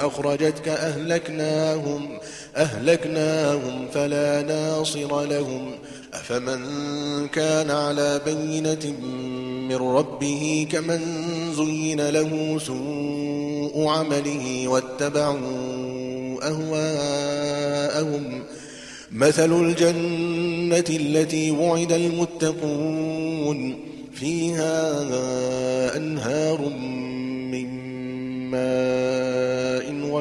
أخرجتك أهلكناهم أهلكناهم فلا ناصر لهم. أفمن كان على بينة من ربه كمن زين له سوء عمله واتبعوا أهواءهم. مثل الجنة التي وعد المتقون فيها أنهار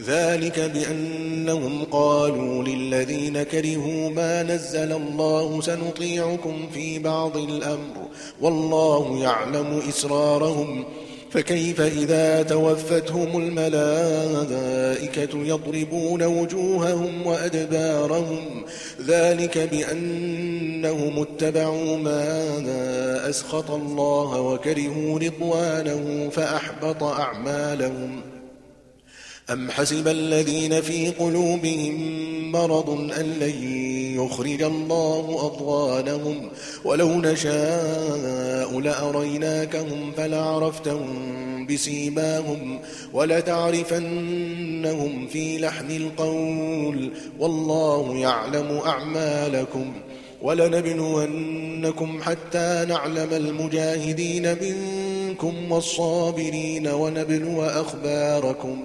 ذلك بأنهم قالوا للذين كرهوا ما نزل الله سنطيعكم في بعض الأمر والله يعلم إسرارهم فكيف إذا توفتهم الملائكة يضربون وجوههم وأدبارهم ذلك بأنهم اتبعوا ما أسخط الله وكرهوا رضوانه فأحبط أعمالهم أم حسب الذين في قلوبهم مرض أن لن يخرج الله أضوانهم ولو نشاء لأريناكهم فلعرفتهم بسيماهم ولتعرفنهم في لحن القول والله يعلم أعمالكم ولنبلونكم حتى نعلم المجاهدين منكم والصابرين ونبلو أخباركم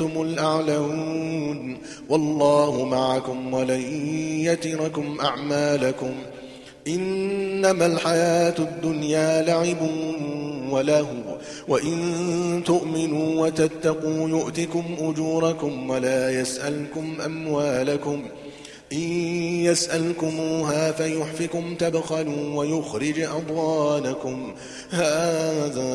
الأعلون. والله معكم ولن يتركم أعمالكم. إنما الحياة الدنيا لعب ولهو وإن تؤمنوا وتتقوا يؤتكم أجوركم ولا يسألكم أموالكم. إن يسألكموها فيحفكم تبخلوا ويخرج أضوانكم هذا